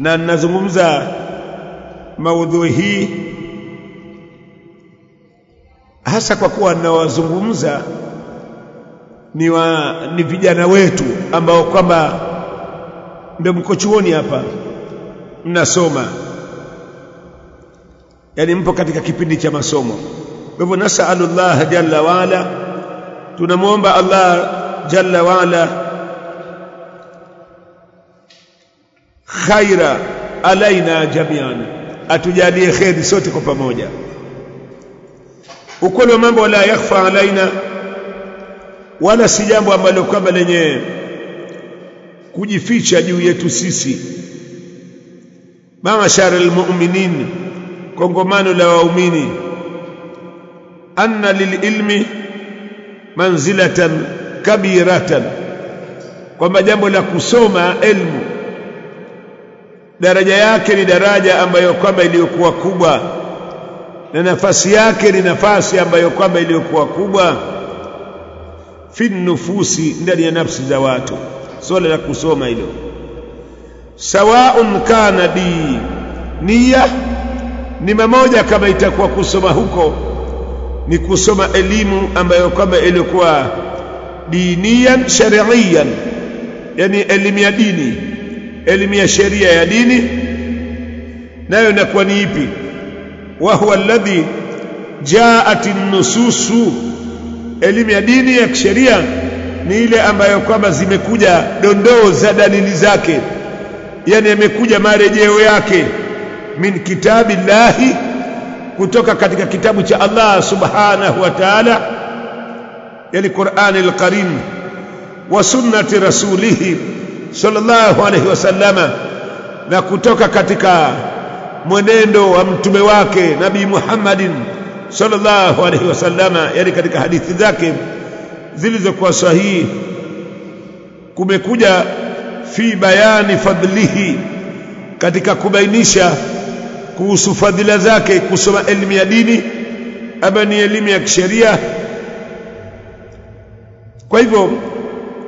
na ninazungumza maudhui hii hasa kwa kuwa ninawazungumza ni, wa, ni vijana wetu ambao kwamba ndio mko chuoni hapa mnasoma. Yani mpo katika kipindi cha masomo. Kwa hivyo nasalullah jalla waala tunamwomba Allah jalla waala khaira alaina jamian. Atujalie kheri sote kwa pamoja. Ukweli wa mambo la yakhfa alaina wala si jambo ambalo kwamba lenye kujificha juu yetu sisi. Mashara almu'minin kongomano la waumini. Anna lililmi manzilatan kabiratan kwamba jambo la kusoma elimu daraja yake ni daraja ambayo kwamba iliyokuwa kubwa na nafasi yake ni nafasi ambayo kwamba iliyokuwa kubwa. Fi nufusi ndani ya nafsi za watu. Swala la kusoma hilo. Sawaun kana di nia ni mamoja kama itakuwa kusoma huko ni kusoma elimu ambayo kwamba ilikuwa diniyan shari'iyan yani elimu ya dini elimu ya sheria ya dini. Nayo inakuwa ni ipi? Wa huwa alladhi jaat nususu elimu ya dini ya kisheria ni ile ambayo kwamba zimekuja dondoo za dalili zake. Yani yamekuja marejeo yake min kitabi kitabillahi kutoka katika kitabu cha Allah subhanahu wa ta'ala yani Qur'an al-Karim wa sunnati rasulih sallallahu alayhi wasallama na kutoka katika mwenendo wa mtume wake nabii Muhammadin sallallahu alayhi wasallama yani katika hadithi zake zilizokuwa sahihi kumekuja fi bayani fadlihi katika kubainisha kuhusu fadhila zake kusoma elimu ya dini ama ni elimu ya kisheria. Kwa hivyo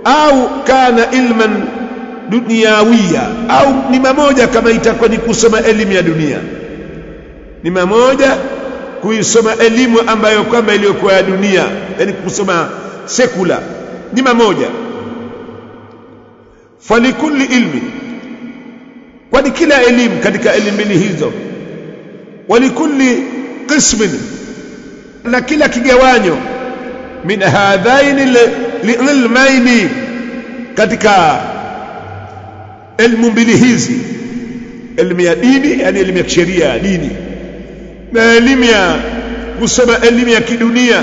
au kana ilman duniawia au ni mamoja kama itakuwa ni kusoma elimu ya dunia ni mamoja kuisoma elimu ambayo kwamba iliyokuwa ya dunia yani kusoma sekula ni mamoja falikulli ilmi kwani kila elimu katika elimu mbili hizo walikulli qismin na kila kigawanyo min hadhaini liilmaini katika elimu mbili hizi. Elimu ya dini yani elimu ya sheria ya dini. Na elimu ya kusema elimu ya kidunia.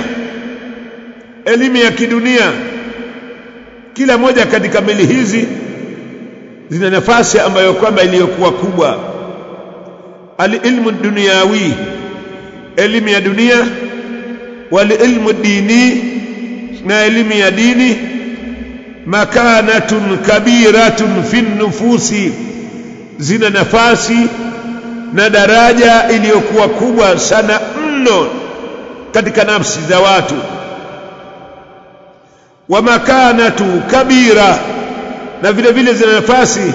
Elimu ya kidunia. Kila moja katika mbili hizi zina nafasi ambayo kwamba iliyokuwa kubwa. Alilmu dunyawi elimu ya dunia. Walilmu dini. Na elimu ya dini makanatun kabiratun fi nufusi zina nafasi na daraja iliyokuwa kubwa sana mno katika nafsi za watu. Wa makanatu kabira na vile vile zina nafasi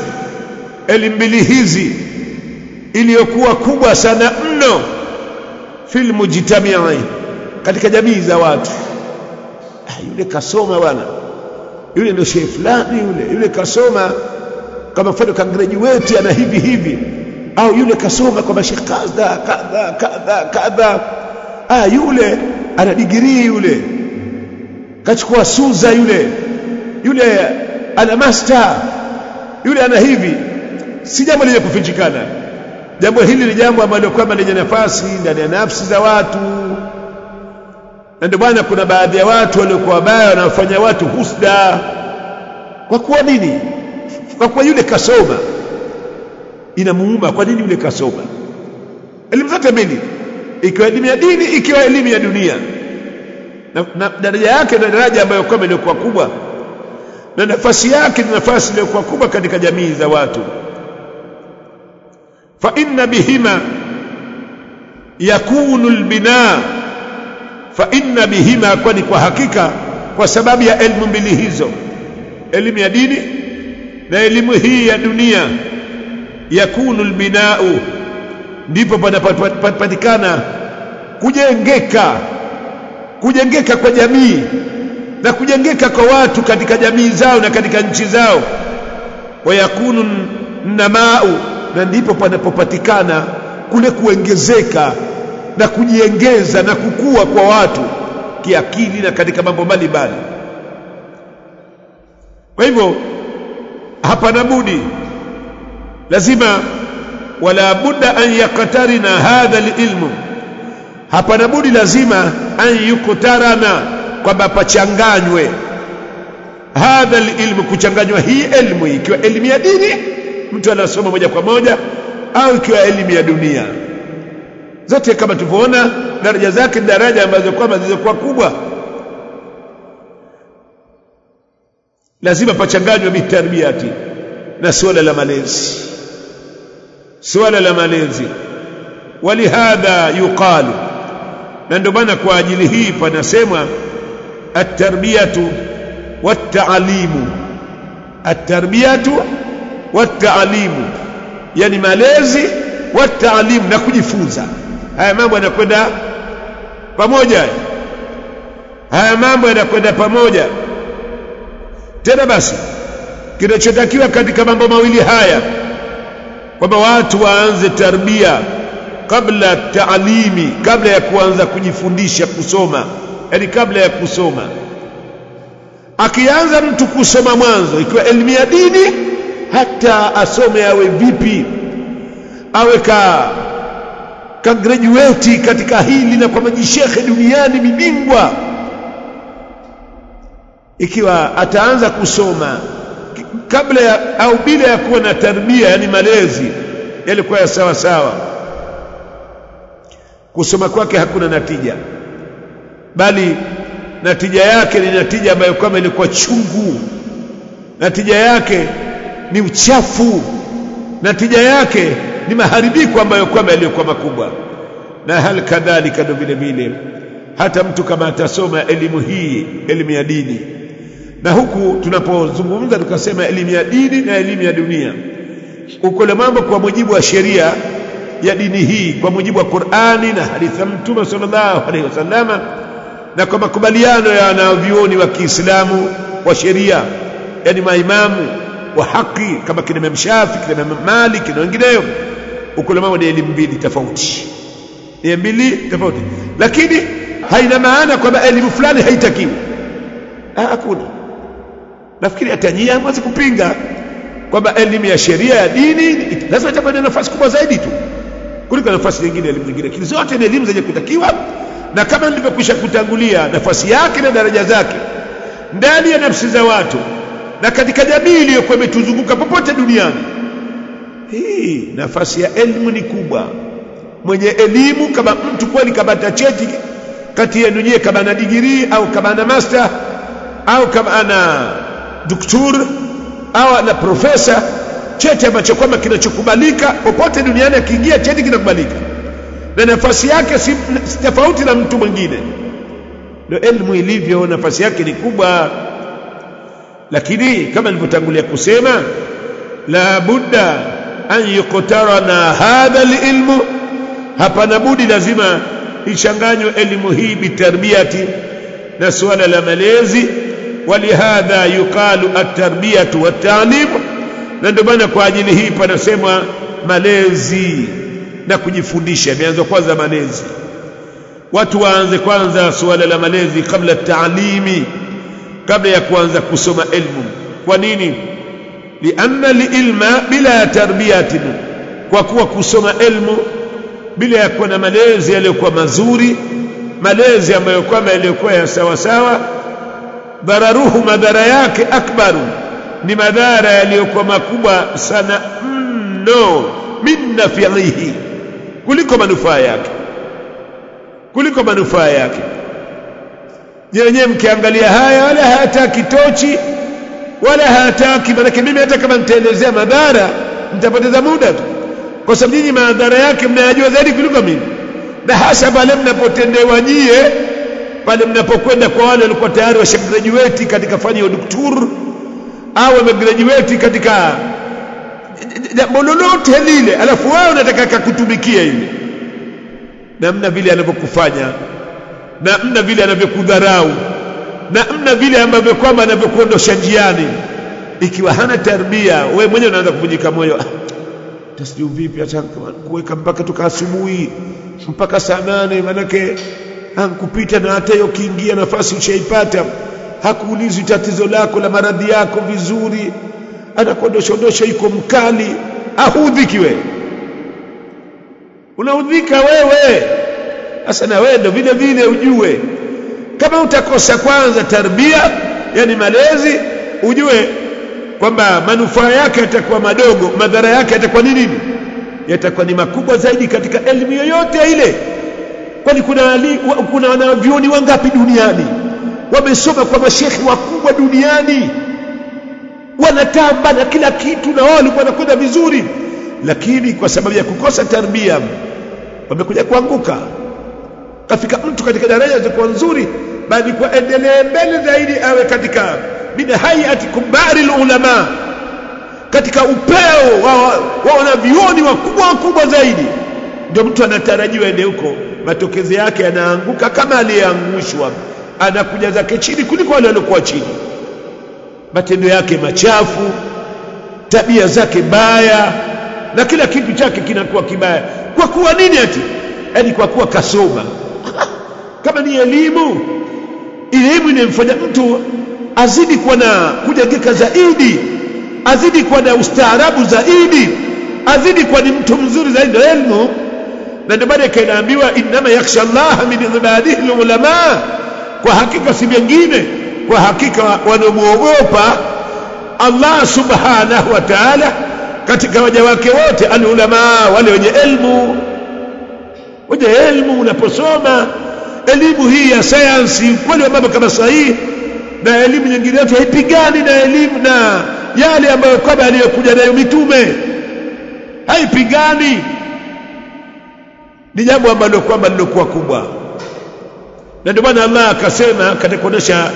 elimbili hizi iliyokuwa kubwa sana mno fil mujtamii katika jamii za watu. Ah, yule kasoma bwana yule ndio shehe fulani yule yule kasoma kama mfano ka graduate ana hivi hivi. Au yule kasoma kwa mashekh kadha kadha kadha kadha. Ah yule ana digrii yule. Kachukua suza yule. Yule ana master. Yule ana hivi. Si jambo lenye kufichikana jambo hili ni jambo ambalo kwamba lenye nafasi ndani ya nafsi za watu na ndio bwana kuna baadhi ya watu waliokuwa wabaya wanafanya watu husda. Kwa kuwa nini? Kwa kuwa yule kasoma. Inamuuma kwa nini yule kasoma? Elimu zote mbili. Ikiwa elimu ya dini ikiwa elimu ya dunia. Na, daraja yake na daraja ambayo kwamba ilikuwa kubwa. Na nafasi yake ni nafasi iliyokuwa kubwa katika jamii za watu. Fa inna bihima yakunu albina fa inna bihima kwani kwa hakika kwa sababu ya elimu mbili hizo elimu ya dini na elimu hii ya dunia yakunu albinau ndipo panapatikana kujengeka kujengeka kwa jamii na kujengeka kwa watu katika jamii zao na katika nchi zao. Wayakunu namau na ndipo panapopatikana kule kuongezeka na kujiengeza na kukua kwa watu kiakili na katika mambo mbalimbali. Kwa hivyo hapana budi lazima wala budda an yaqtarina hadha alilmu. Hapana budi lazima an yuktarana kwamba pachanganywe hadha alilmu kuchanganywa hii elmu ikiwa elimu ya dini mtu anasoma moja kwa moja au ikiwa elimu ya dunia zote kama tulivyoona daraja zake daraja ambazo kwamba zilizokuwa kubwa. Lazima pachanganywe mitarbiati na suala la malezi. Suala la malezi. Walihadha yuqalu na ndio maana kwa ajili hii panasemwa at-tarbiyatu wat-ta'limu. At-tarbiyatu wat-ta'limu yani malezi wat-ta'limu na kujifunza haya mambo yanakwenda pamoja. Haya mambo yanakwenda pamoja. Tena basi kinachotakiwa katika mambo mawili haya kwamba watu waanze tarbia kabla taalimi kabla ya kuanza kujifundisha kusoma yani kabla ya kusoma. Akianza mtu kusoma mwanzo ikiwa elimu ya dini hata asome awe vipi? Awe ka ka graduate katika hili na kwa majishekhe duniani mibingwa ikiwa ataanza kusoma kabla ya au bila ya kuwa na tarbia yani malezi yalikuwa ya sawa sawa. Kusoma kwake hakuna natija. Bali natija yake ni natija ambayo kwamba ilikuwa chungu. Natija yake ni uchafu. Natija yake ni maharibiko ambayo kwamba yaliyokuwa makubwa. Na hal kadhalika ndo vile vile. Hata mtu kama atasoma elimu hii elimu ya dini. Na huku tunapozungumza tukasema elimu ya dini na elimu ya dunia. Ukole mambo kwa mujibu wa sheria ya dini hii kwa mujibu wa Qur'ani na hadithi ya Mtume sallallahu alaihi wasallama na kwa makubaliano ya wanavyuoni wa Kiislamu wa sheria yani maimamu wa haki kama kina Imam Shafi kina Imam Malik na wengineo ni elimu mbili tofauti. Ni mbili tofauti. Lakini haina maana kwamba elimu fulani haitakiwi. Hakuna. Nafikiri atanyia hamwezi kupinga kwamba elimu ya sheria ya dini lazima itakuwa na nafasi kubwa zaidi tu kuliko nafasi nyingine elimu nyingine. Lakini zote ni elimu zenye kutakiwa na kama nilivyokwisha kutangulia nafasi yake na daraja zake ndani ya nafsi za watu na katika jamii iliyokuwa imetuzunguka popote duniani. Hii nafasi ya elimu ni kubwa. Mwenye elimu kama mtu kweli kabata cheti kati yenu nyie kama na digirii au kama na master au kama ana doktor au ana profesa cheti ambacho kwamba kinachokubalika popote duniani akiingia cheti kinakubalika. Na nafasi yake si tofauti na mtu mwingine. Ndio elimu ilivyo nafasi yake ni kubwa lakini kama nilivyotangulia kusema la budda an yuqtarana hadha alilmu. Hapana budi lazima ichanganywe elimu hii bitarbiyati na suala la malezi. Walihadha yuqalu at-tarbiyatu wat-ta'lim na ndio maana kwa ajili hii panasemwa malezi na kujifundisha. Imeanza kwanza malezi. Watu waanze kwanza suala la malezi kabla taalimi kabla ya kuanza kusoma elimu kwa nini? Lianna lilma bila tarbiyatin kwa kuwa kusoma elimu bila ya kuwa na malezi yaliyokuwa mazuri malezi ambayo kwamba yaliyokuwa ya sawa sawa dhararuhu madhara yake akbaru ni madhara yaliyokuwa makubwa sana mno min nafiihi kuliko manufaa yake kuliko manufaa yake nyenyewe mkiangalia haya wala hataki tochi wala hataki maanake mimi hata kama nitaelezea madhara nitapoteza muda tu. Kwa sababu nyinyi madhara yake mnayajua zaidi kuliko mimi. Na hasa pale mnapotendewa nyie pale mnapokwenda kwa wale walikuwa tayari washagraduate katika fani ya doktor au wamegraduate katika jambo lolote lile alafu wao unataka kakutumikia ile namna vile anavyokufanya namna vile anavyokudharau namna vile ambavyo kwamba anavyokuondosha njiani. Ikiwa hana tarbia wewe mwenyewe unaanza kuvunjika moyo. Tasiju vipi hata kuweka mpaka toka asubuhi mpaka saa nane manake ankupita na hata hiyo kiingia nafasi ushaipata. Hakuulizi tatizo lako la maradhi yako vizuri anakuondoshaondosha iko mkali ahudhiki wewe. Unaudhika wewe sasa na wewe vile vile ujue. Kama utakosa kwanza tarbia yani malezi ujue kwamba manufaa yake yatakuwa madogo madhara yake yatakuwa ni nini? Yatakuwa ni makubwa zaidi katika elimu yoyote ile. Kwani kuna kuna wanavyuoni wangapi duniani? Wamesoma kwa mashekhi wakubwa duniani. Wanatamba na kila kitu na wao walikuwa wanakwenda vizuri. Lakini kwa sababu ya kukosa tarbia wamekuja kuanguka kafika mtu katika daraja zilizokuwa nzuri bali kwa endelee mbele zaidi awe katika min hayati kubari ulama katika upeo wa wanavyuoni wakubwa wakubwa zaidi. Ndio mtu anatarajiwa ende huko matokezo yake yanaanguka kama aliyeangushwa anakuja zake chini kuliko wale waliokuwa chini. Matendo yake machafu tabia zake baya na kila kitu chake kinakuwa kibaya. Kwa kuwa nini ati? Yaani kwa kuwa kasoma kama ni elimu elimu inamfanya mtu azidi kuwa na kujengeka zaidi azidi kuwa na ustaarabu zaidi azidi kuwa ni mtu mzuri zaidi elimu na ndio maana ikaambiwa innama yakhsha Allah min ibadihi ulama kwa hakika si vingine kwa hakika wanamuogopa Allah subhanahu wa ta'ala katika waja wake wote alulama wale wenye elimu wenye elimu unaposoma elimu hii ya sayansi ukweli wa mambo kama sahihi na elimu nyingine yote haipigani na elimu na yale ambayo kwamba aliyokuja nayo mitume. Haipigani. Ni jambo ambalo kwamba lilokuwa kubwa. Na ndio maana Allah akasema katika kuonesha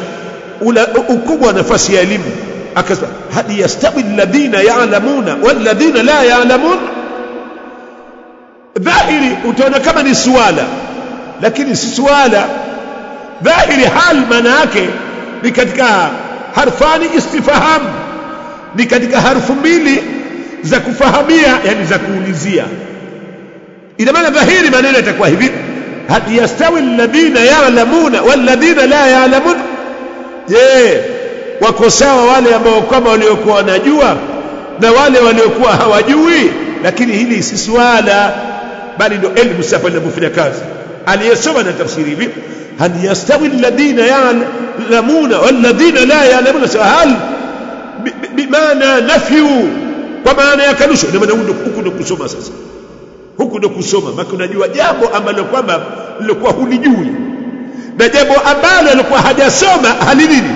ukubwa wa nafasi ya elimu. Akasema hadi yastawi alladhina ya'lamuna walladhina la ya'lamun? Dhahiri utaona kama ni suala lakini si suala dhahiri hal maana yake ni katika harfani istifham ni katika harfu mbili za kufahamia yani za kuulizia. Ina maana dhahiri maneno yatakuwa hivi hal yastawi alladhina ya'lamuna walladhina la ya'lamun. Je wako sawa wale ambao kama waliokuwa wanajua na wale waliokuwa hawajui? Lakini hili si swala bali ndio elimu sasa inapofanya kazi aliyesoma na tafsiri hivi hal yastawi alladhina ya'lamuna walladhina la ya'lamuna hal bimaana nafyu kwa maana ya kanusho ndio maana huku ndio kusoma sasa. Huku ndio kusoma. Maana unajua jambo ambalo kwamba lilikuwa hulijui na jambo ambalo alikuwa hajasoma halinini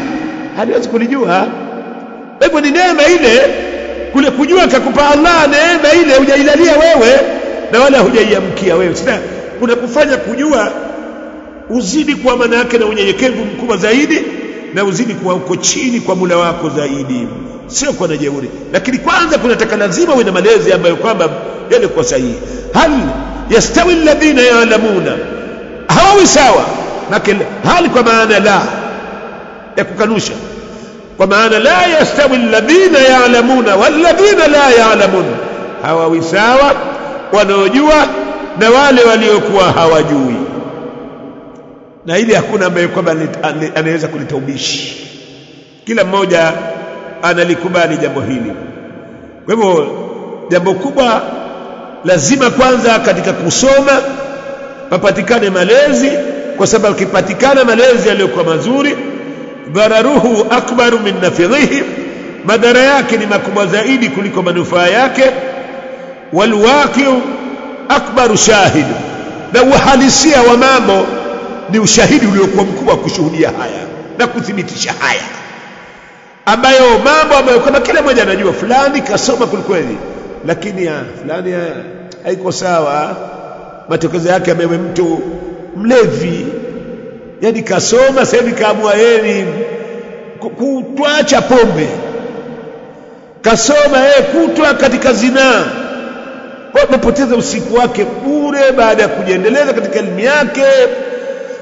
haliwezi kulijua. Hivyo ni neema ile kule kujua kakupa Allah neema ile hujailalia wewe na wala hujaiamkia wewe kuna kufanya kujua uzidi kuwa maana yake na unyenyekevu mkubwa zaidi na uzidi kuwa uko chini kwa mula wako zaidi. Sio kwa najeuri. Lakini kwanza kunataka lazima uwe na malezi ambayo kwamba yalikuwa sahihi. Hal yastawi alladhina ya'lamuna? Hawawi sawa. Lakini hali kwa maana la? Ya kukanusha. Kwa maana la yastawi alladhina ya'lamuna? Walladhina la ya'lamun? Hawawi sawa. Wanaojua na wale waliokuwa hawajui. Na ili hakuna ambaye kwamba anaweza kulitaubishi. Kila mmoja analikubali jambo hili. Kwa hivyo jambo kubwa lazima kwanza katika kusoma papatikane malezi kwa sababu kipatikana malezi yaliyokuwa mazuri dhararuhu akbaru min nafidhihi madhara yake ni makubwa zaidi kuliko manufaa yake walwaqiu akbaru shahid. Na uhalisia wa mambo ni ushahidi uliokuwa mkubwa kushuhudia haya na kuthibitisha haya ambayo mambo ambayo kama kila mmoja anajua fulani kasoma kwelikweli lakini ya fulani haiko sawa. Matokezo yake amewe mtu mlevi yani kasoma sasa hivi kaamua yeye kutwacha pombe kasoma yeye kutwa katika zinaa amepoteza usiku wake bure baada ya kujiendeleza katika elimu yake.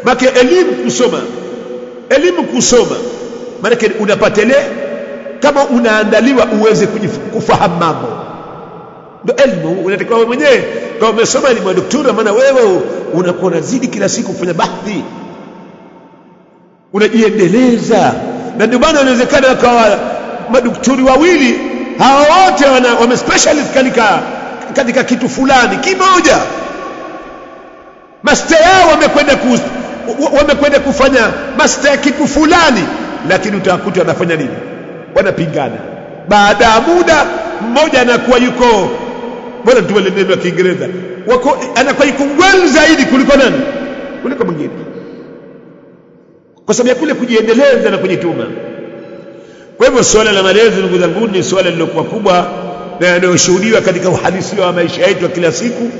Make elimu kusoma elimu kusoma maanake unapata ile kama unaandaliwa uweze kufahamu mambo. Ndo elimu unatakiwa wewe mwenyewe. Kama umesoma elimu ya doktora maana wewe unakuwa unazidi kila siku kufanya bahthi. Unajiendeleza. Na ndio maana inawezekana wakawa madaktari wawili hawa wote wame specialist katika katika kitu fulani kimoja. Masta yao wamekwenda ku, wamekwenda kufanya masta ya kitu fulani lakini utakuta wanafanya nini? Wanapingana. Baada ya muda mmoja anakuwa yuko bora tuwele neno la Kiingereza? Wako anakuwa yuko well zaidi kuliko nani? Kuliko mwingine. Kwa sababu ya kule kujiendeleza na kujituma. Kwa hivyo suala la malezi ndugu zangu ni suala lilokuwa kubwa na yanayoshuhudiwa katika uhalisia wa maisha yetu ya kila siku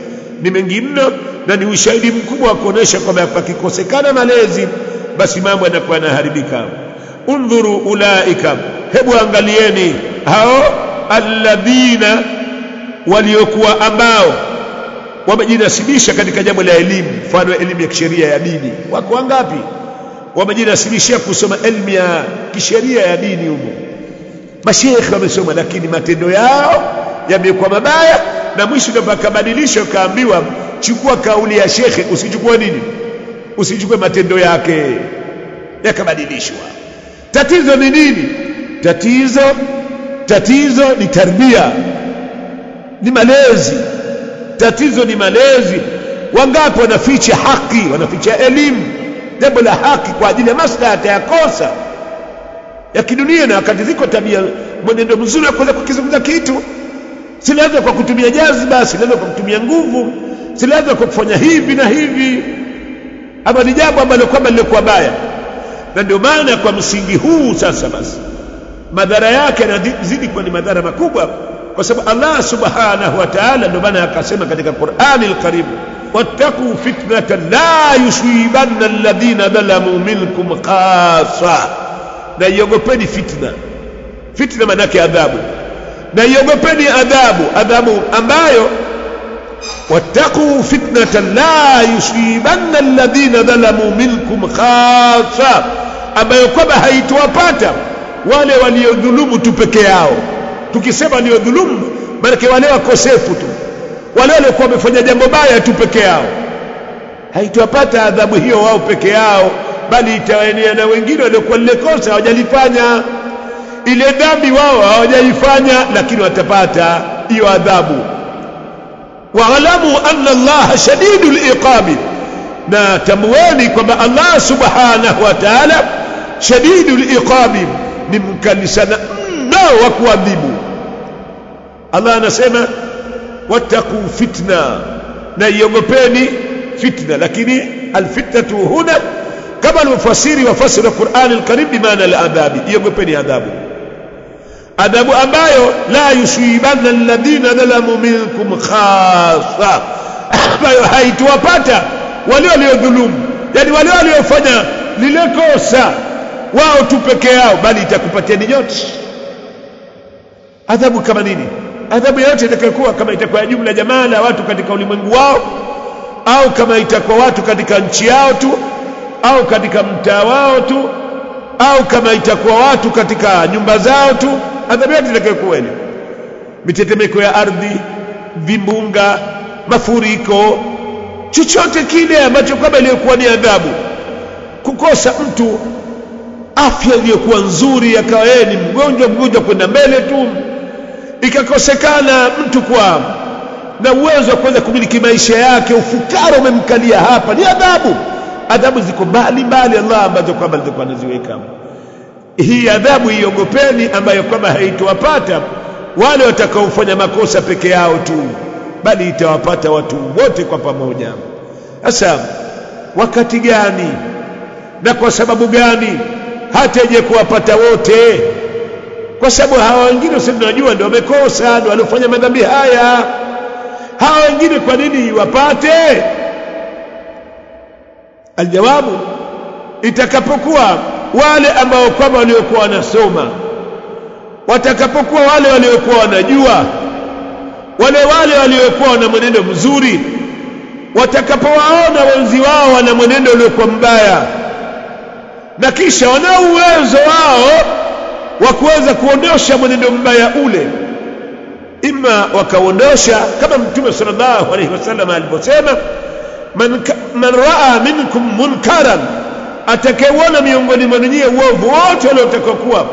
ni mengi mno na ni ushahidi mkubwa wa kuonesha kwamba pakikosekana malezi basi mambo yanakuwa yanaharibika. Undhuru ulaika hebu angalieni hao alladhina waliokuwa ambao wamejinasibisha katika jambo la elimu mfano elimu ya kisheria ya dini. Wako wangapi? Wamejinasibishia kusoma elimu ya kisheria ya dini humo mashekhe wamesoma lakini matendo yao yamekuwa mabaya na mwisho ndio akabadilishwa kaambiwa chukua kauli ya shekhe usichukue nini? Usichukue matendo yake. Yakabadilishwa. Tatizo ni nini? Tatizo tatizo ni tarbia ni malezi. Tatizo ni malezi. Wangapi wanaficha haki wanaficha elimu? Jambo la haki kwa ajili ya maslahi atayakosa ya kidunia na wakati ziko tabia mwenendo mzuri wa kuweza kukizungumza kitu. Si lazima kwa kutumia jaziba si lazima kwa kutumia nguvu. Si lazima kwa kufanya hivi na hivi. Ama ni jambo ambalo kwamba lilikuwa baya. Na ndio maana kwa msingi huu sasa basi madhara yake yanazidi kuwa ni madhara makubwa kwa sababu Allah subhanahu wa ta'ala ndio maana akasema katika Qur'ani al-Karim wattaqu fitnatan la yusibanna alladhina dhalamu minkum khassa na iogopeni fitna. Fitna maana yake adhabu. Na iogopeni adhabu. Adhabu ambayo wattaqu fitnatan la yusibanna alladhina dhalamu minkum khassa ambayo kwamba haitowapata wale waliodhulumu tu peke yao. Tukisema waliodhulumu maanake wale wakosefu tu. Wale waliokuwa wamefanya jambo baya tu peke yao. Haitowapata adhabu hiyo wao peke yao bali itawaenea na wengine waliokuwa lile kosa hawajalifanya. Ile dhambi wao hawajaifanya lakini watapata hiyo adhabu. Waalamu anna allaha shadidul iqabi na tambueni kwamba allah subhanahu wa ta'ala shadidul iqabi ni mkali sana mno wa kuadhibu. Allah anasema wattaqu fitna. Na iogopeni fitna lakini alfitnatu huna kama alivyofasiri wafasiri Qur'an al-Karim bi bimaana al-adhabi. Iogopeni adhabu. Adhabu ambayo la yusibanna alladhina dhalamu minkum khassa. Ambayo haituwapata wale waliodhulumu. Yani wale waliofanya lile kosa wao tu peke yao bali itakupatiani nyote. Adhabu kama nini? Adhabu yote itakayokuwa kama itakuwa jumla jamaa la watu katika ulimwengu wao au kama itakuwa watu katika nchi yao tu au katika mtaa wao tu au kama itakuwa watu katika nyumba zao tu adhabu yake itakayokuwa mitetemeko ya ardhi vimbunga mafuriko chochote kile ambacho kwamba iliyokuwa ni adhabu. Kukosa mtu afya iliyokuwa nzuri akawa yeye ni mgonjwa mgonjwa kwenda mbele tu. Ikakosekana mtu kwa na uwezo wa kuweza kumiliki maisha yake ufukara umemkalia hapa ni adhabu adhabu ziko mbali mbali Allah ambazo kwamba zilikuwa anaziweka. Hii adhabu iogopeni ambayo kwamba haitowapata wale watakaofanya makosa peke yao tu bali itawapata watu wote kwa pamoja. Sasa wakati gani na kwa sababu gani hata ije kuwapata wote? Kwa sababu hawa wengine sisi tunajua ndio wamekosa ndio waliofanya madhambi haya. Hawa wengine kwa nini wapate aljawabu itakapokuwa wale ambao kwamba waliokuwa wanasoma watakapokuwa wale waliokuwa wanajua wale wale waliokuwa wana mwenendo mzuri watakapowaona wenzi wao wana mwenendo uliokuwa mbaya na kisha wana uwezo wao wa kuweza kuondosha mwenendo mbaya ule ima wakaondosha kama mtume sallallahu alaihi wasallam alivyosema man, man raa minkum munkaran atakayeona miongoni mwenu nyie uovu wote waliotakokuwa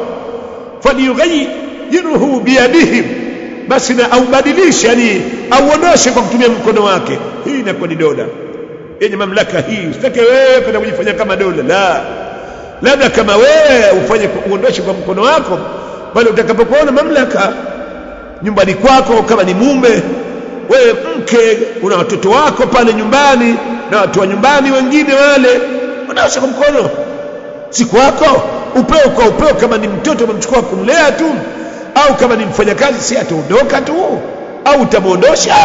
falyughayyirhu biyadihi basi na aubadilishe yani auondoshe kwa kutumia mkono wake. Hii inakuwa ni dola. Yenye mamlaka hii usitake wewe kwenda kujifanya kama dola la. Labda kama wewe ufanye uondoshe kwa mkono wako pale utakapokuona mamlaka nyumbani kwako kama ni mume wewe mke una watoto wako pale nyumbani na watu wa nyumbani wengine wale. Unaosha kwa mkono. Si kwako upeo kwa upeo kama ni mtoto umemchukua kumlea tu au kama ni mfanyakazi si ataondoka tu au utamwondosha.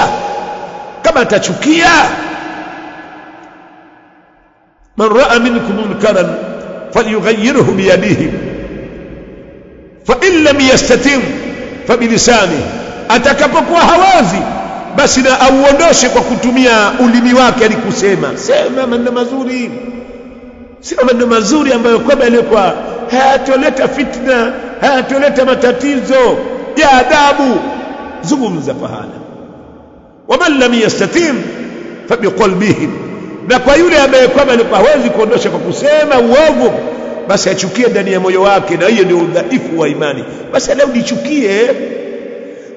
Kama atachukia. Man raa minkum munkaran falyughayyirhu biyadihi fa in lam yastatim fabilisani atakapokuwa hawazi basi na auondoshe kwa kutumia ulimi wake alikusema. Sema maneno mazuri. Sema maneno mazuri ambayo kwamba yaliyokuwa hayatoleta fitna hayatoleta matatizo ya adabu. Zungumza pahala. Waman lam yastatim fabiqalbihi na kwa yule ambaye kwamba alikuwa hawezi kuondosha kwa kusema uovu basi achukie ndani ya moyo wake na hiyo ndio udhaifu wa imani. Basi leo nichukie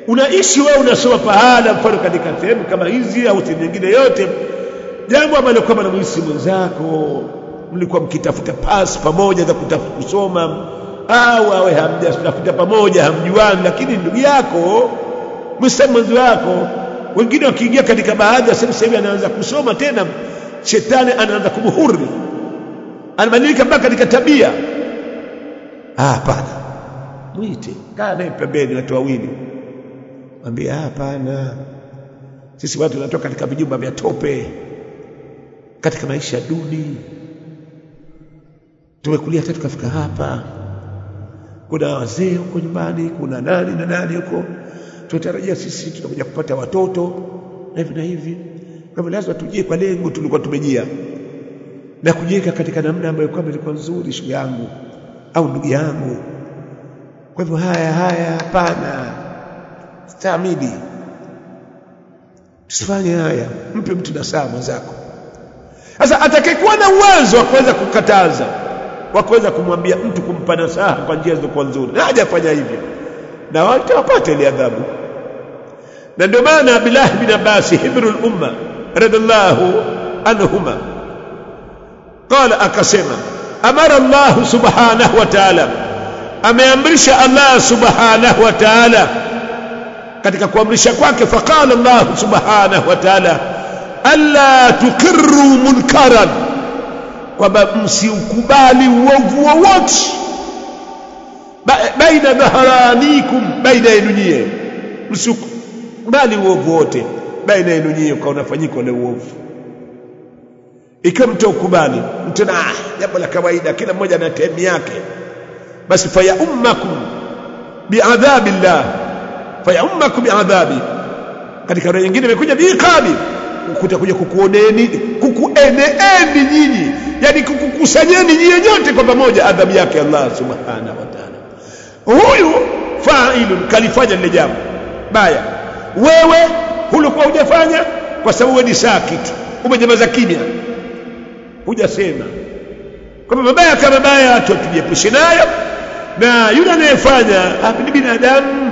unaishi wewe unasoma pahala mfano katika sehemu kama hizi au sehemu nyingine yote jambo ambalo kwamba na muhisi mwenzako mlikuwa mkitafuta pasi pamoja za kusoma au awe hamjatafuta pamoja hamjuani lakini ndugu yako mwislamu mwenzi wako wengine wakiingia katika baadhi ya sehemu sehemu anaanza kusoma tena shetani anaanza kumhuri anabadilika mpaka katika tabia. Hapana. Mwite kaa naye pembeni watu wawili mwambie hapana. Sisi watu tunatoka katika vijumba vya tope katika maisha duni. Tumekulia hata tukafika hapa. Kuna wazee huko nyumbani kuna nani na nani huko. Tunatarajia sisi tutakuja kupata watoto na hivi na hivi. Kwa hivyo lazima tujie kwa lengo tulikuwa tumejia na kujieka katika namna ambayo kwamba ilikuwa nzuri shughuli yangu au ndugu yangu. Kwa hivyo haya haya hapana staamili tusifanye haya mpe mtu nasaha mwenzako. Sasa atakayekuwa na uwezo wa kuweza kukataza wa kuweza kumwambia mtu kumpa nasaha kwa njia zilizokuwa nzuri na hajafanya hivyo na watapata ile adhabu. Na ndio maana Abdullah bin Abbas hibru al-umma radallahu anhuma qala akasema amara Allah subhanahu wa ta'ala. Ameamrisha Allah subhanahu wa ta'ala katika kuamrisha kwake faqala Allah subhanahu wa ta'ala alla tuqirru munkaran kwamba msiukubali uovu wowote baina dhahranikum baina yenu nyie. Msiukubali uovu wote baina yenu nyie ukawa unafanyika ule uovu. Ikiwa mtaukubali mtu na jambo la kawaida kila mmoja ana temi yake. Basi faya ummakum biadhabi llah faya ummakum biadhabi katika aya nyingine imekuja biiqabi kutakuja kukuoneni kukueneeni nyinyi. Yani kukukusanyeni nyinyi nyote kwa pamoja adhabu yake Allah subhanahu wa ta'ala. Huyu fa'ilun kalifanya lile jambo. Baya. Wewe hulikuwa hujafanya kwa sababu wewe ni sakit. Umenyamaza kimya. Hujasema. Kwa mabaya kama mabaya tujiepushe nayo. Na yule anayefanya ni binadamu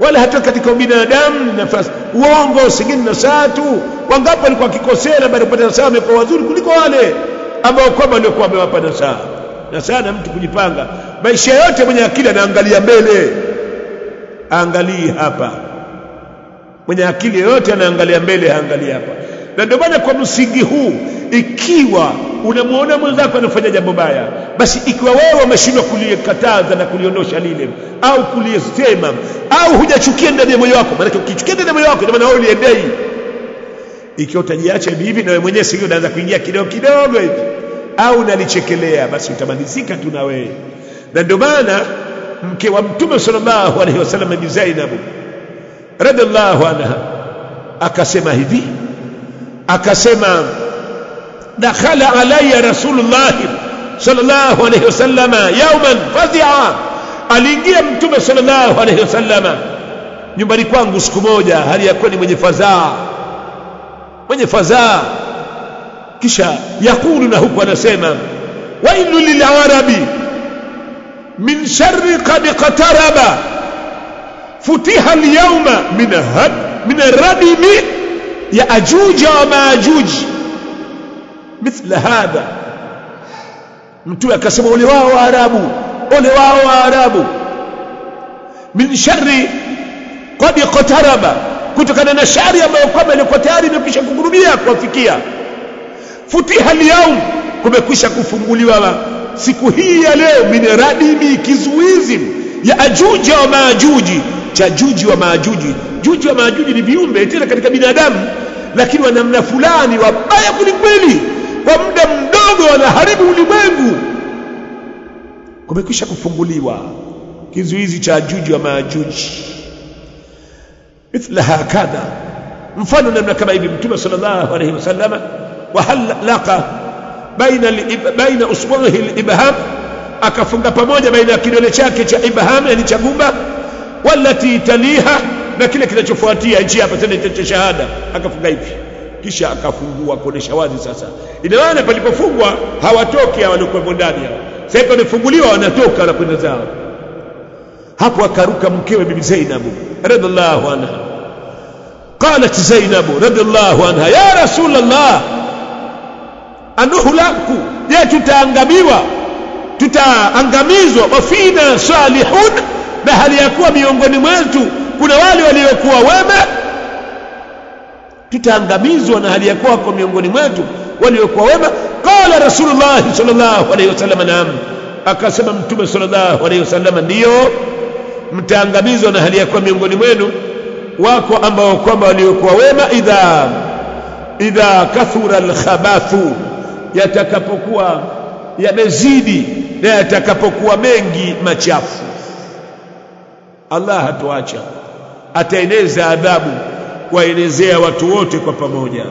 wala hata katika binadamu nafasi. Uongo singine na saa tu. Wangapi walikuwa wakikosea na baada kupata nasaha wamekuwa wazuri kuliko wale ambao kwamba waliokuwa wamewapa nasaha na mtu kujipanga. Maisha yote mwenye akili anaangalia mbele. Aangalii hapa. Mwenye akili yoyote anaangalia mbele haangalii hapa. Na ndio maana kwa msingi huu ikiwa unamwona mwenzako anafanya jambo baya basi ikiwa wewe umeshindwa kulikataza na kuliondosha lile au kulisema au hujachukia ndani ya moyo wako maana ukichukia ndani ya moyo wako maana wewe uliendei. Ikiwa utajiacha hivi hivi na wewe mwenyewe sio unaanza kuingia kidogo kidogo hivi au unalichekelea basi utamalizika tu na wewe. Na ndio maana mke wa mtume sallallahu alaihi wasallam bi Zainab radhiallahu anha akasema hivi akasema dakhala alayya rasulullah sallallahu alaihi wasallam yawman fadhi'a aliingia mtume sallallahu alaihi wasallam nyumbani kwangu siku moja hali yakuwa ni mwenye fadhaa mwenye fadhaa kisha yakulu na huku anasema wailu lilarabi min sharri qad qataraba futiha alyawma min had min radimi ya ajuja wa maajuj mithla hadha. Mtu akasema ole wao waarabu ole wao waarabu min sharri qad qataraba kutokana na shari ambayo kwamba ilikuwa tayari imekwisha kugurumia kuwafikia. Futiha lyaum kumekwisha kufunguliwa siku hii ya leo min radimi kizuizi ya ajuja wa maajuji. Cha juji wa maajuji. Juji wa maajuji ni viumbe tena katika binadamu lakini wa namna fulani wabaya kwelikweli kwa muda mdogo wanaharibu ulimwengu. Kumekwisha kufunguliwa kizuizi cha ajuji wa maajuji mithla hakadha mfano namna kama hivi mtume sallallahu alayhi wasallam wahalaqa baina baina usbuhi al-ibham akafunga pamoja baina ya kidole chake cha ibham yani cha gumba walati taliha na kile kinachofuatia nchi hapa tena cha shahada. Akafunga hivi kisha akafungua kuonesha wazi sasa. Ina maana palipofungwa hawatoki hawa waliokuwa ndani hapo. sasa wamefunguliwa, wanatoka wanakwenda zao. Hapo akaruka mkewe bibi Zainabu radhiallahu anha, qalat Zainabu radhiallahu anha, ya Rasulullah, anuhlaku, je tutaangamiwa, tutaangamizwa? wafina salihun, na hali ya kuwa miongoni mwetu kuna wale waliokuwa wema tutaangamizwa na hali ya kuwa miongoni mwetu waliokuwa wema. Qala rasulullah sallallahu alaihi wasallam naam. Akasema mtume sallallahu alaihi wasallam ndiyo mtaangamizwa na hali ya kuwa miongoni mwenu wako ambao kwamba waliokuwa wema idha idha kathura alkhabathu yatakapokuwa yamezidi na yatakapokuwa mengi machafu. Allah hatuacha ataeneza adhabu kuwaenezea watu wote kwa pamoja.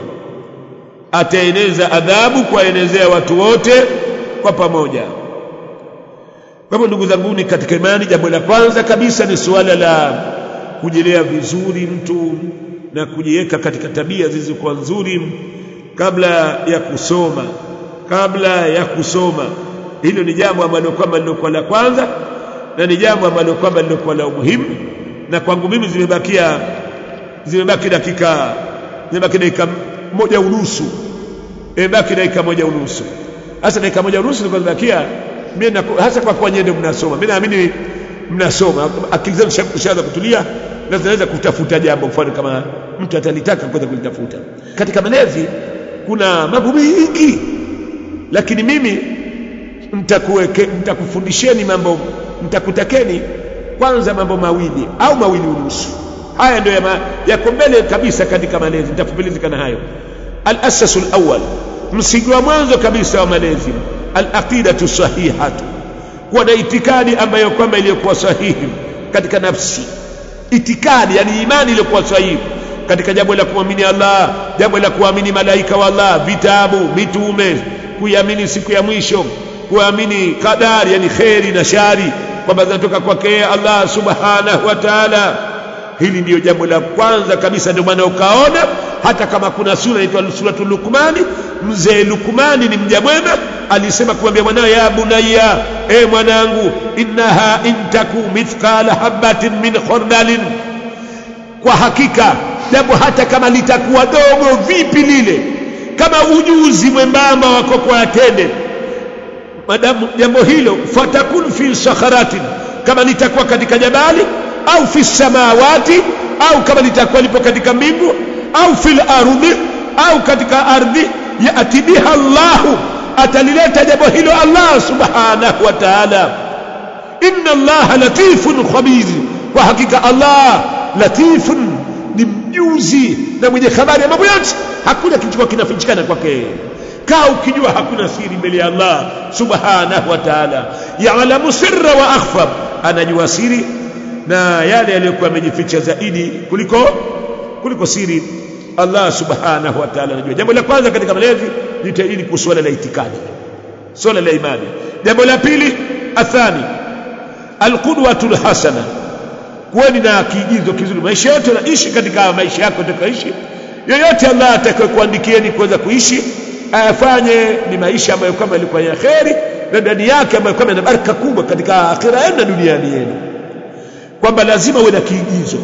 Ataeneza adhabu kuwaelezea watu wote kwa pamoja. Kwa hivyo ndugu zanguni katika imani jambo la kwanza kabisa ni suala la kujilea vizuri mtu na kujiweka katika tabia zilizokuwa nzuri kabla ya kusoma kabla ya kusoma. Hilo ni jambo ambalo kwamba lilokuwa la kwanza na ni jambo ambalo kwamba lilokuwa la umuhimu. Na kwangu mimi zimebakia zimebaki dakika zimebaki dakika moja unusu. Imebaki dakika moja unusu. Hasa dakika moja unusu ndio zimebakia mimi hasa kwa kwa nyende mnasoma. Mimi naamini mnasoma. Akili zenu zishaanza kutulia na zinaweza kutafuta jambo mfano kama mtu atalitaka kwenda kulitafuta. Katika malezi kuna mambo mengi lakini mimi mtakuweke mtakufundisheni mambo mtakutakeni kwanza mambo mawili au mawili unusu haya ndio yako mbele kabisa katika malezi nitafupilizika na hayo. Al-asasu al-awwal msingi wa mwanzo kabisa wa malezi al-aqidatu sahihatu kuwa na itikadi ambayo kwamba iliyokuwa sahihi katika nafsi. Itikadi yani imani iliyokuwa sahihi katika jambo la kuamini Allah jambo la kuamini malaika wa Allah vitabu mitume kuiamini siku ya mwisho kuamini kadari yani kheri na shari kwamba zinatoka kwake Allah subhanahu wa ta'ala hili ndiyo jambo la kwanza kabisa ndio maana ukaona hata kama kuna sura inaitwa suratul lukmani mzee lukmani ni mja mwema alisema kumwambia mwanawe ya bunaya e mwanangu innaha intaku mithqala habatin min khardalin. Kwa hakika jambo hata kama litakuwa dogo vipi lile? Kama ujuzi mwembamba wako kwa atende madamu jambo hilo fatakun fi sakharatin kama litakuwa katika jabali au fi samawati au kama litakuwa lipo katika mbingu au fil ardhi au katika ardhi yati biha Allahu atalileta jambo hilo Allah subhanahu wa ta'ala. Inna Allah latifun khabir kwa hakika Allah latifun ni mjuzi na mwenye habari ya mambo yote. Hakuna kitu kinafichikana kwake. Kaa ukijua hakuna siri mbele ya Allah subhanahu wa ta'ala. Ya'lamu sirra wa akhfa anajua siri na yale yaliyokuwa yamejificha zaidi kuliko kuliko siri. Allah subhanahu wa ta'ala anajua. Jambo la kwanza katika malezi jitahidi swala la itikadi swala la imani. Jambo la pili athani alqudwatul hasana kuweni na kiigizo kizuri. Maisha yote naishi katika maisha yako utakaishi yoyote Allah atakayokuandikieni kuweza kuishi ayafanye ni maisha ambayo kama yalikuwa ya kheri na ndani yake ambayo kama ina baraka kubwa katika akhira yenu na duniani yenu kwamba lazima uwe na kiigizo.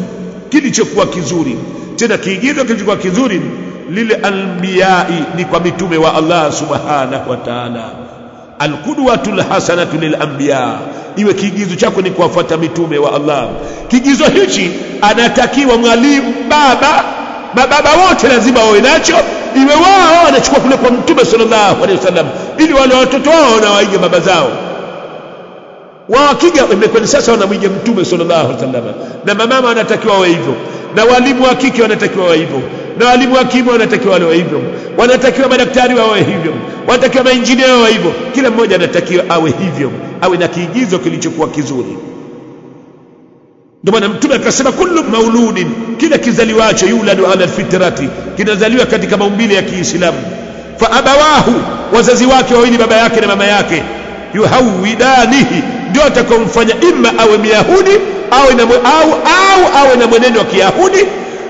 Kilichokuwa kizuri. Tena kiigizo kilichokuwa kizuri lile anbiyai ni kwa mitume wa Allah subhanahu wa ta'ala. Alqudwatul hasanatu lil anbiya. Iwe kiigizo chako ni kuwafuata mitume wa Allah. Kiigizo hichi anatakiwa mwalimu baba mababa wote lazima wawe nacho. Iwe wao wanachukua kule kwa mtume sallallahu alaihi wasallam ili wale watoto wao na waige baba zao wao wakija imekuwa sasa wanamwiga mtume sallallahu alaihi wasallam. Na mamama wanatakiwa wawe hivyo. Na walimu wa kike wanatakiwa wawe hivyo. Na walimu wa kiume wanatakiwa wawe hivyo. Wanatakiwa madaktari wawe hivyo. Wanatakiwa mainjinia wawe hivyo. Kila mmoja anatakiwa awe hivyo. Awe na kiigizo kilichokuwa kizuri. Ndio maana mtume akasema kullu mauludin kila kizaliwacho yuladu ala fitrati. Kinazaliwa katika maumbile ya Kiislamu. Fa abawahu wazazi wake wawili baba yake na mama yake. Yuhawidanihi ndio atakomfanya imma awe myahudi au na au au awe na mwenendo wa kiyahudi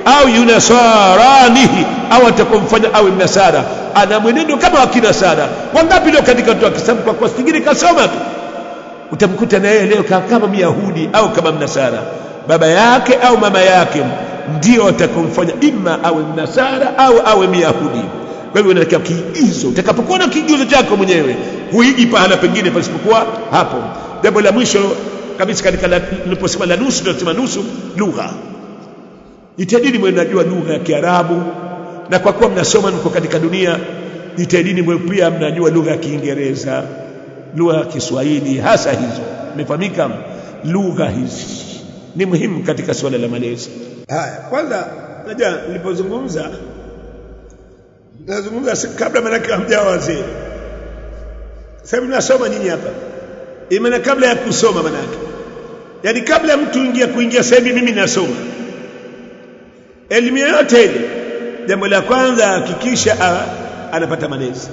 au yunasaranihi au atakomfanya awe mnasara. Ana mwenendo kama wa kinasara. Wangapi leo katika watu wa Kiislamu kwa singine kasoma tu? Utamkuta na yeye leo kama myahudi au kama mnasara. Baba yake au mama yake ndio atakomfanya imma awe mnasara au awe myahudi hivyo unatakiwa kiigizo. Utakapokuwa na kiigizo chako mwenyewe huigi pahala pengine pasipokuwa hapo. Jambo la mwisho kabisa katika niliposema la nusu tunasema nusu lugha. Jitahidini mwe mnajua lugha ya Kiarabu na kwa kuwa mnasoma mko katika dunia jitahidini mwe pia mnajua lugha ya Kiingereza lugha ya Kiswahili hasa hizo. Imefahamika lugha hizi ni muhimu katika suala la malezi. Haya kwanza najua nilipozungumza nazungumza kabla manake hamjawa wazee sasa mnasoma nyinyi hapa? Imana kabla ya kusoma manake yani kabla mtu ingia kuingia sasa mimi nasoma. Elimu yote ile jambo la kwanza hakikisha anapata malezi.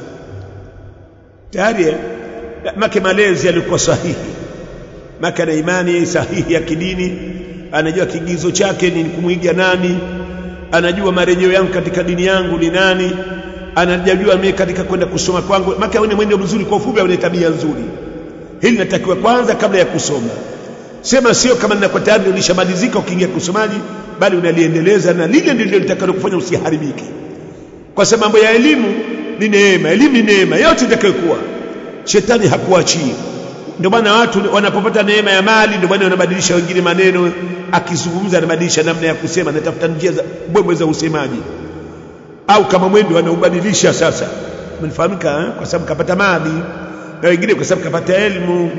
Tayari make malezi yalikuwa sahihi. Make ana imani sahihi ya kidini. Anajua kigizo chake ni kumwiga nani. Anajua marejeo yangu katika dini yangu ni nani anajua mimi katika kwenda kusoma kwangu. Make aone mwendo mzuri kwa ufupi aone tabia nzuri? Hili natakiwa kwanza kabla ya kusoma. Sema sio kama ninakuwa tayari ulishamalizika ukiingia kusomaji bali unaliendeleza na lile ndilo litakalo kufanya usiharibike. Kwa sababu mambo ya elimu ni neema elimu ni neema yote itakayokuwa. Shetani hakuachii ndio maana watu wanapopata neema ya mali ndio maana wanabadilisha wengine maneno. Akizungumza anabadilisha namna ya kusema anatafuta njia za bwebwe za usemaji au kama mwendo anaubadilisha sasa. Mnafahamika eh? kwa sababu kapata mali. Na wengine kwa sababu kapata elimu.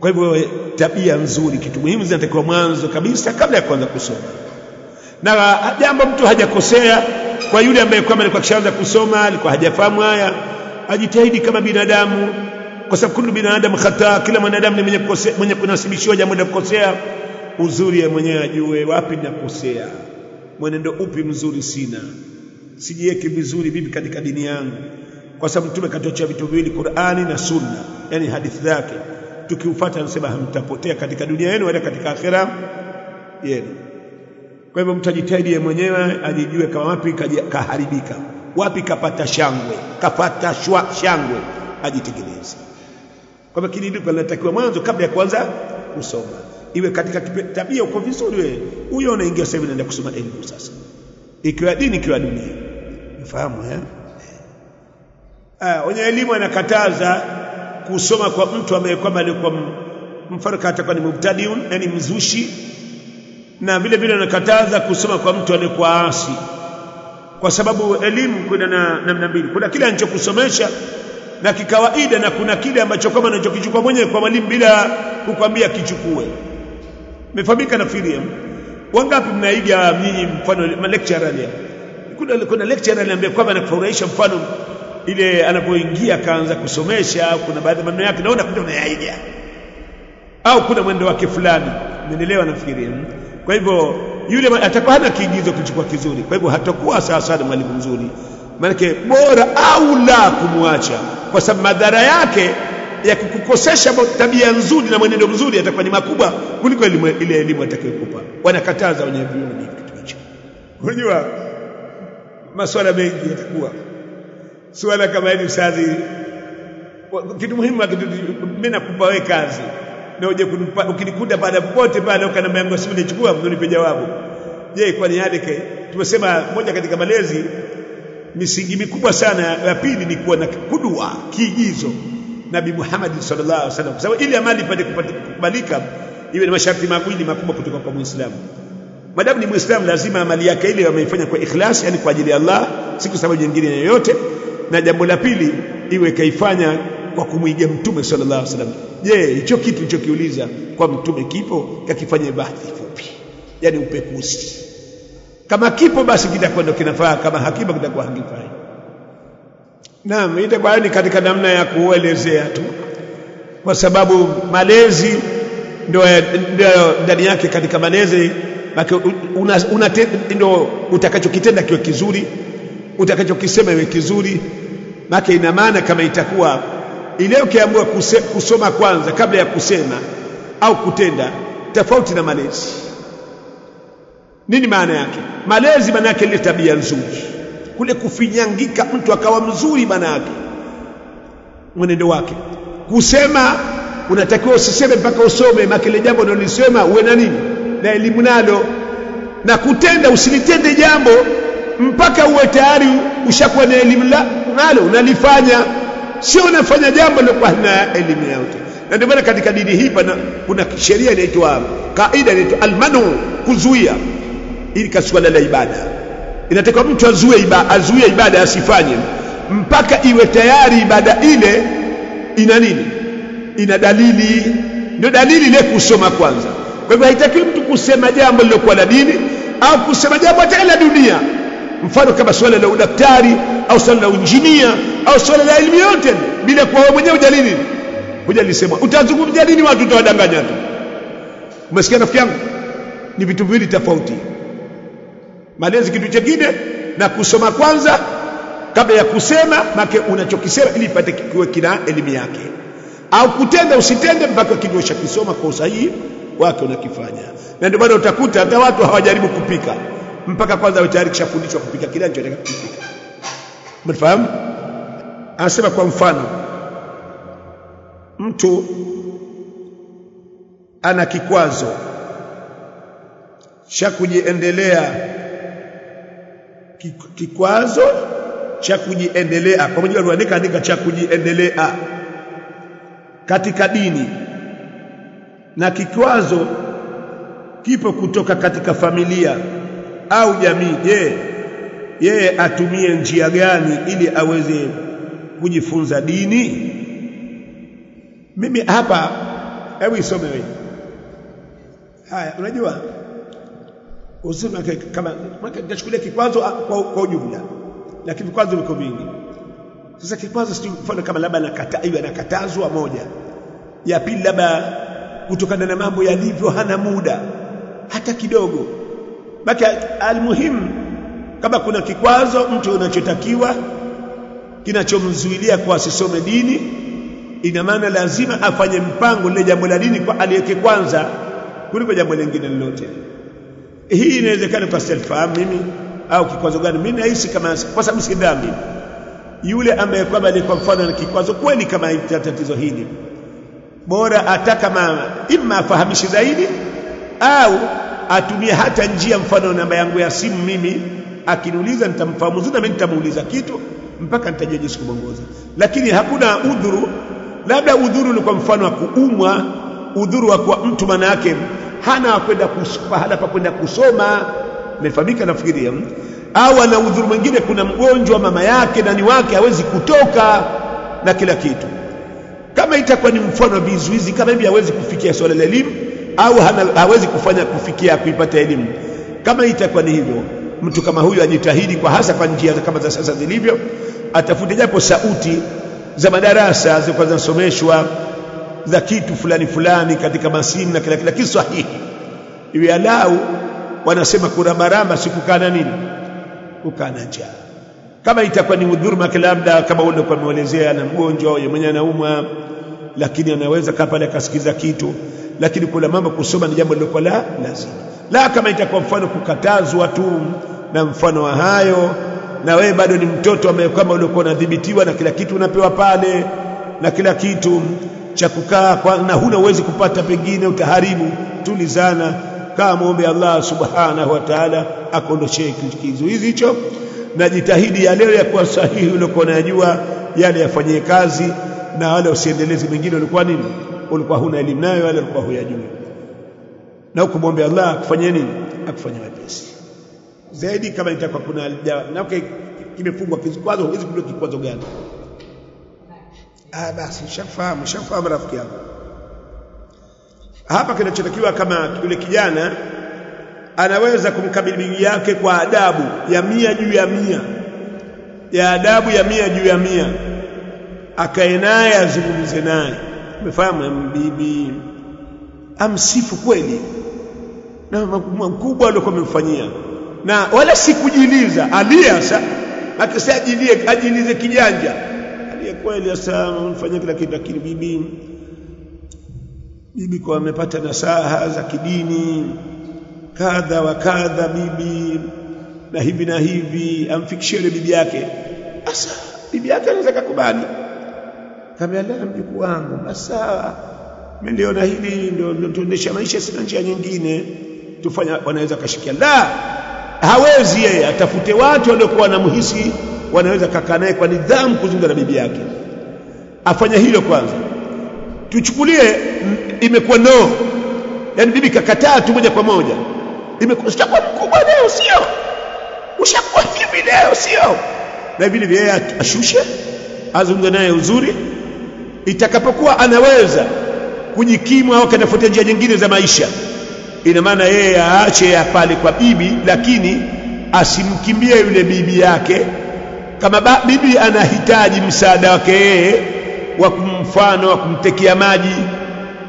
Kwa hivyo tabia nzuri kitu muhimu zinatakiwa mwanzo kabisa kabla ya kuanza kusoma. Na jambo mtu hajakosea kwa yule ambaye kwamba alikuwa kishaanza kusoma alikuwa hajafahamu haya ajitahidi kama binadamu. Kwa sababu kullu binadamu khata kila mwanadamu ni mwenye kukosea mwenye kunasibishiwa jambo la kukosea. Uzuri ya mwenyewe ajue wapi nakosea mwenendo upi mzuri sina. Sijiweke vizuri vipi katika dini yangu. Kwa sababu mtume katocha vitu viwili Qur'ani na Sunna. Yani hadithi zake. Tukiufuata anasema hamtapotea katika dunia yenu wala katika akhera yenu. Kwa hivyo mtajitahidi yeye mwenyewe ajijue kama wapi kaharibika. Wapi kapata shangwe? Kapata shwa, shangwe. Ajitengeneze. Kwa hivyo kililiko linatakiwa mwanzo kabla ya kuanza kusoma iwe katika tabia uko vizuri wewe. Huyo unaingia sasa unaenda kusoma elimu sasa. Ikiwa dini ikiwa dunia. Mfahamu eh? Ah wenye elimu anakataza kusoma kwa mtu ambaye kwamba alikuwa mfano katakuwa ni mubtadiun yani mzushi na vile vile anakataza kusoma kwa mtu aliyekuwa asi. Kwa sababu elimu kuna na namna mbili. Kuna kile anachokusomesha na kikawaida na kuna kile ambacho kama anachokichukua mwenyewe kwa mwalimu bila kukwambia kichukue mefahamika na firia wangapi mnaiga nyinyi mfano lecturer leo kuna kuna lecturer aliambia kwamba anakufurahisha mfano ile anapoingia akaanza kusomesha kuna baadhi ya maneno yake naona kuna unayaiga. Au kuna mwendo wake fulani. Nimeelewa nafikiria kwa hivyo yule atakuwa hana kiigizo kilichokuwa kizuri. Kwa hivyo hatakuwa sawa sana mwalimu mzuri. Maana bora au la kumwacha. Kwa sababu madhara yake ya kukukosesha tabia nzuri na mwenendo mzuri yatakuwa ni makubwa kuliko ile elimu atakayokupa. Wanakataza wenye viuni kitu hicho. Unajua maswala mengi yatakuwa. Suala kama hili sazi kitu muhimu mimi nakupa wewe kazi. Na uje ukinikuta baada popote pale ukaniambia yangu simu nichukua unipe jawabu. Je kwa ni yale tumesema moja katika malezi misingi mikubwa sana ya pili ni kuwa na kudua kiigizo Nabii Muhammad sallallahu alaihi wasallam. Kwa sababu ili amali ipate kukubalika iwe ni masharti mawili makubwa kutoka kwa Muislamu. Madamu ni Muislamu lazima amali yake ile ameifanya kwa ikhlas yani kwa ajili ya Allah si kwa sababu nyingine yoyote. Na jambo la pili iwe kaifanya kwa kumwiga mtume sallallahu alaihi wasallam. Je hicho kitu nilichokiuliza kwa mtume kipo? Kakifanya bahthi fupi yani upekusi kama kipo basi kitakuwa ndio kinafaa kama hakipo kitakuwa hakifai naam itakuwa ni katika namna ya kuelezea tu. Kwa sababu malezi ndio ndani yake katika malezi ndio utakachokitenda kiwe kizuri utakachokisema iwe kizuri. Maana ina maana kama itakuwa ile ukiamua kusoma kwanza kabla ya kusema au kutenda tofauti na malezi. Nini maana yake? Malezi maana yake ile tabia nzuri kule kufinyangika mtu akawa mzuri maana yake mwenendo wake. Kusema unatakiwa usiseme mpaka usome makile jambo unalolisema uwe na nini? Na elimu nalo. Na kutenda usilitende jambo mpaka uwe tayari ushakuwa na elimu nalo unalifanya. Sio unafanya jambo lilokuwa na elimu yote. Na ndio maana katika dini hii pana kuna sheria inaitwa kaida inaitwa almanu kuzuia. Ili kasuala la ibada inatakiwa mtu azuie ibada azuie ibada asifanye mpaka iwe tayari ibada ile ina nini? Ina dalili. Ndio dalili ile kusoma kwanza. Kwa hivyo haitakiwi mtu kusema jambo lilokuwa la dini au kusema jambo hata la dunia. Mfano kama swala la udaktari au swala la injinia au swala la elimu yote bila kuwa wewe mwenyewe dalili hujalisema. Utazungumzia dini watu utawadanganya tu? Umesikia rafiki yangu? Ni vitu viwili tofauti malezi kitu chengine na kusoma kwanza kabla ya kusema make unachokisema ili ipate kiwe kina elimu yake. Au kutenda usitende mpaka kinywa kisoma kwa usahihi wake unakifanya. Na ndio maana utakuta hata watu hawajaribu kupika. Mpaka kwanza wao tayari kishafundishwa kupika kile anachotaka kupika. Mnafahamu anasema kwa mfano mtu ana kikwazo cha kujiendelea kikwazo cha kujiendelea. Kwa mujibu aliandika andika cha kujiendelea katika dini. Na kikwazo kipo kutoka katika familia au jamii. Je yeye atumie njia gani ili aweze kujifunza dini? Mimi hapa hebu isome wewe. Haya unajua useme kama nitachukulia kikwazo kwa, kwa ujumla. Lakini vikwazo viko vingi. Sasa kikwazo si mfano kama labda nakata hiyo anakatazwa moja. Ya pili labda kutokana na mambo yalivyo hana muda. Hata kidogo. Baki almuhimu kama kuna kikwazo mtu unachotakiwa kinachomzuilia kwa asisome dini ina maana lazima afanye mpango lile jambo la dini kwa aliyeke kwanza kuliko jambo lingine lolote hii inawezekana kwa selfahamu mimi au kikwazo gani? Mimi naishi kama kwa sababu si dhambi. Yule ambaye kwamba ni kwa mfano na kikwazo kweli kama tatizo hili bora ataka mama imma afahamishi zaidi au atumie hata njia mfano namba yangu ya simu mimi. Akiniuliza nitamfahamu zuri na mimi nitamuuliza kitu mpaka nitajua jinsi kumwongoza lakini hakuna udhuru. Labda udhuru ni kwa mfano wa kuumwa udhuru wa kuwa mtu maana yake hana kwenda pahala pa kwenda kusoma. Imefahamika nafikiria au ana udhuru mwingine kuna mgonjwa mama yake nani wake hawezi kutoka na kila kitu. Kama itakuwa ni mfano vizuizi kama hivi hawezi kufikia swala la elimu au hawezi kufanya kufikia kuipata elimu. Kama itakuwa ni hivyo mtu kama huyu ajitahidi kwa hasa kwa njia kama za sasa zilivyo atafute japo sauti za madarasa zilikuwa zinasomeshwa za kitu fulani fulani katika masimu na kila kila kitu sahihi. Iwe alau wanasema kuramarama siku kana nini? Ukana na njaa. Kama itakuwa ni udhuruma labda kama ule kwa muelezea na mgonjwa yeye mwenyewe anaumwa lakini anaweza kaa pale akasikiza kitu lakini kula mambo kusoma ni jambo lilokuwa la lazima. La kama itakuwa mfano kukatazwa tu na mfano wa hayo na wewe bado ni mtoto ambaye kama ulikuwa unadhibitiwa na kila kitu unapewa pale na kila kitu cha kukaa na huna uwezi kupata pengine utaharibu. Tulizana kaa muombe Allah subhanahu wa ta'ala akondoshee kizuizi hicho na jitahidi ya leo ya kuwa sahihi uliokuwa unajua yale yafanyie kazi na wale usiendeleze mengine ulikuwa nini? Ulikuwa huna elimu nayo wale ulikuwa huyajui. Na ukumwombe Allah akufanyie nini? Akufanyie wepesi. Zaidi kama itakuwa kuna na okay, kimefungwa kikwazo hizi kidogo kikwazo gani ah basi shafahamu shafahamu rafiki yangu. Hapa kinachotakiwa kama yule kijana anaweza kumkabili bibi yake kwa adabu ya mia juu ya mia. Ya adabu ya mia juu ya mia. Akae naye azungumze naye. Umefahamu bibi amsifu kweli. Na mkubwa aliokuwa amemfanyia. Na wala sikujiliza alia sa akisema ajilie ajilize kijanja alia kweli sasa mfanyia kila kitu lakini bibi bibi kwa amepata nasaha za kidini kadha wa kadha bibi na hivi na hivi amfikishie yule bibi yake. Asa bibi yake anaweza kukubali. Kama la mjukuu wangu basa mimi niliona hili ndio tuendesha maisha sina njia nyingine. Tufanya wanaweza kashikia la hawezi yeye atafute watu waliokuwa wanamhisi wanaweza kakaa naye kwa nidhamu kuzungumza na bibi yake. Afanya hilo kwanza. Tuchukulie imekuwa no. Yani bibi kakataa tu moja kwa moja. Imekuwa mkubwa leo sio? Ushakuwa hivi leo sio? Na vile vile ashushe azungumze naye uzuri. Itakapokuwa anaweza kujikimu au katafuta njia nyingine za maisha ina maana yeye aache ya pale kwa bibi lakini asimkimbie yule bibi yake kama bibi anahitaji msaada wake yeye wa kumfano wa kumtekea maji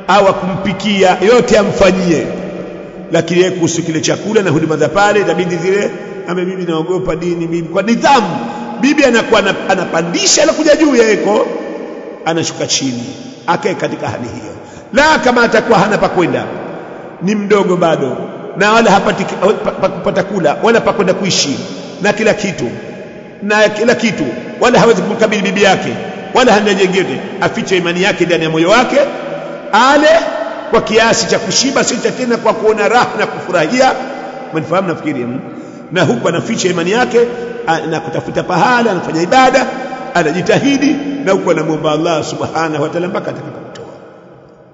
au kumpikia yote amfanyie. Lakini yeye kuhusu kile chakula na huduma za pale itabidi zile ame bibi naogopa dini bibi. Kwa nidhamu bibi anakuwa anapandisha anakuja juu yeko anashuka chini akae katika hali hiyo. La kama atakuwa hana pa kwenda ni mdogo bado na wala hapati pa kula wala pa kwenda kuishi na kila kitu na kila kitu. Wala hawezi kumkabili bibi yake wala hana afiche imani yake ndani ya moyo wake ale kwa kiasi cha kushiba si cha tena kwa kuona raha na kufurahia. Mnafahamu nafikiri na huku anaficha imani yake na kutafuta pahala anafanya ibada anajitahidi na huku anamwomba Allah subhanahu wa ta'ala mpaka atakapotoa.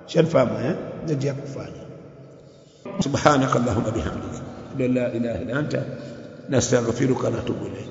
Shanfahamu eh? Ndio ya kufanya. Subhanakallahumma bihamdika. La ilaha illa anta nastaghfiruka wa natubu ilaika